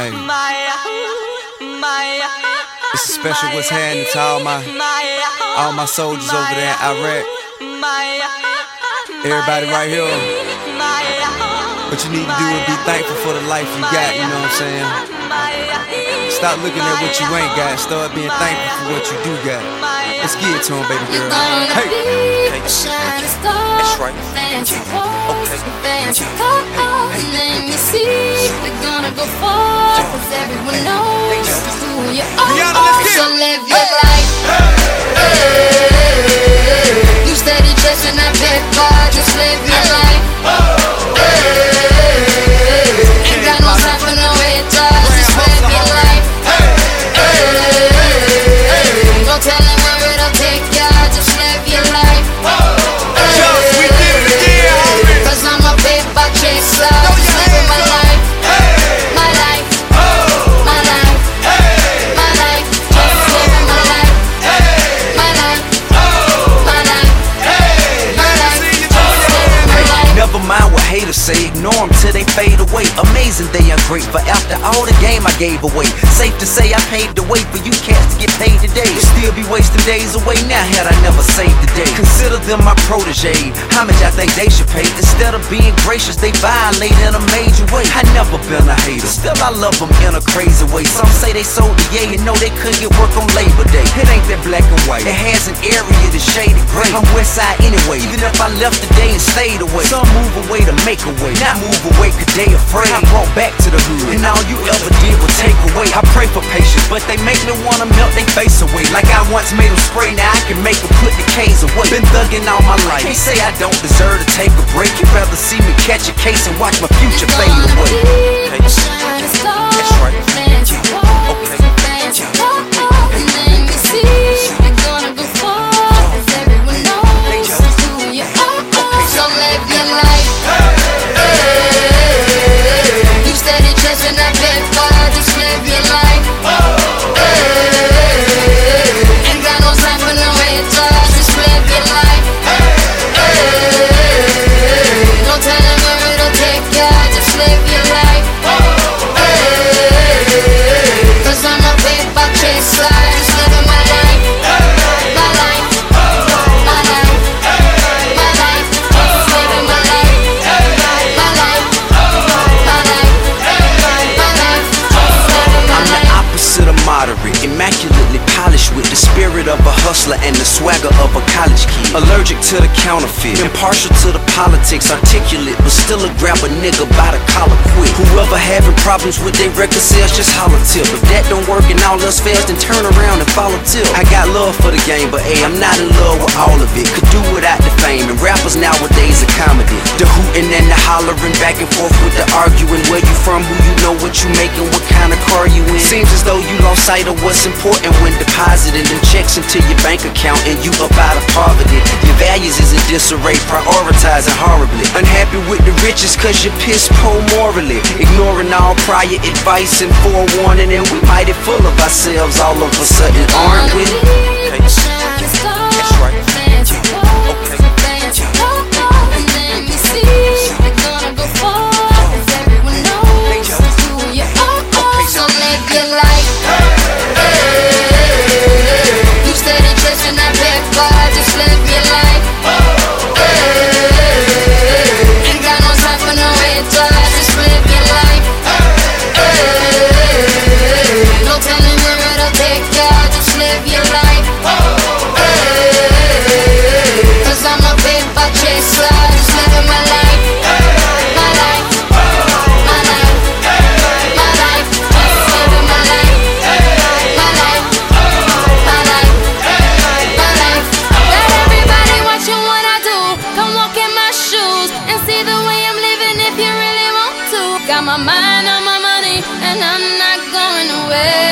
Hey. It's a special what's happening to all my all my soldiers over there in Iraq. Everybody right here. What you need to do is be thankful for the life you got, you know what I'm saying? Stop looking at what you ain't got, start being thankful for what you do got. Let's get it to him, baby girl. Hey! That's right. Okay. Fancy cars, let me see. We're gonna go far, everyone knows who you are. Rihanna, let's get it. So live your life. You steady chasing that paper, just live say, ignore them till they fade away. Amazing they ungrateful after all the game I gave away. Safe to say I paved the way for you cats to get paid today. Still be wasting days away now had I never saved the day. Them my protege. How much I think they should pay? Instead of being gracious, they violate in a major way. I never been a hater, still I love them in a crazy way. Some say they sold the yay and know they couldn't get work on Labor Day. It ain't that black and white. It has an area that's shaded gray. I'm west side anyway, even if I left today and stayed away. Some move away to make a way, not move away cause they afraid. I brought back to the hood, and all you ever did was take away. I pray for patience, but they make me wanna melt they face away. Like I once made them spray, now I can make them put the K's away. Been thugging all my life, can't say I don't deserve to take a break. You'd rather see me catch a case and watch my future fade away. Hey. That's right. Spirit of a hustler and the swagger of a college kid. Allergic to the counterfeit, impartial to the politics, articulate, but still a grab a nigga by the collar quick. Whoever having problems with their record sales, just holler Tip. If that don't work and all else fails, then turn around and follow Tip. I got love for the game, but hey, I'm not in love with all of it. Could do without the fame, and hollering, back and forth with the arguing. Where you from, who you know, what you making, what kind of car you in. Seems as though you lost sight of what's important when depositing them checks into your bank account and you up out of poverty. Your values is in disarray, prioritizing horribly. Unhappy with the riches cause you're piss poor morally. Ignoring all prior advice and forewarning, and we mighty full of ourselves all of a sudden, aren't we? My mind on my money and I'm not going away.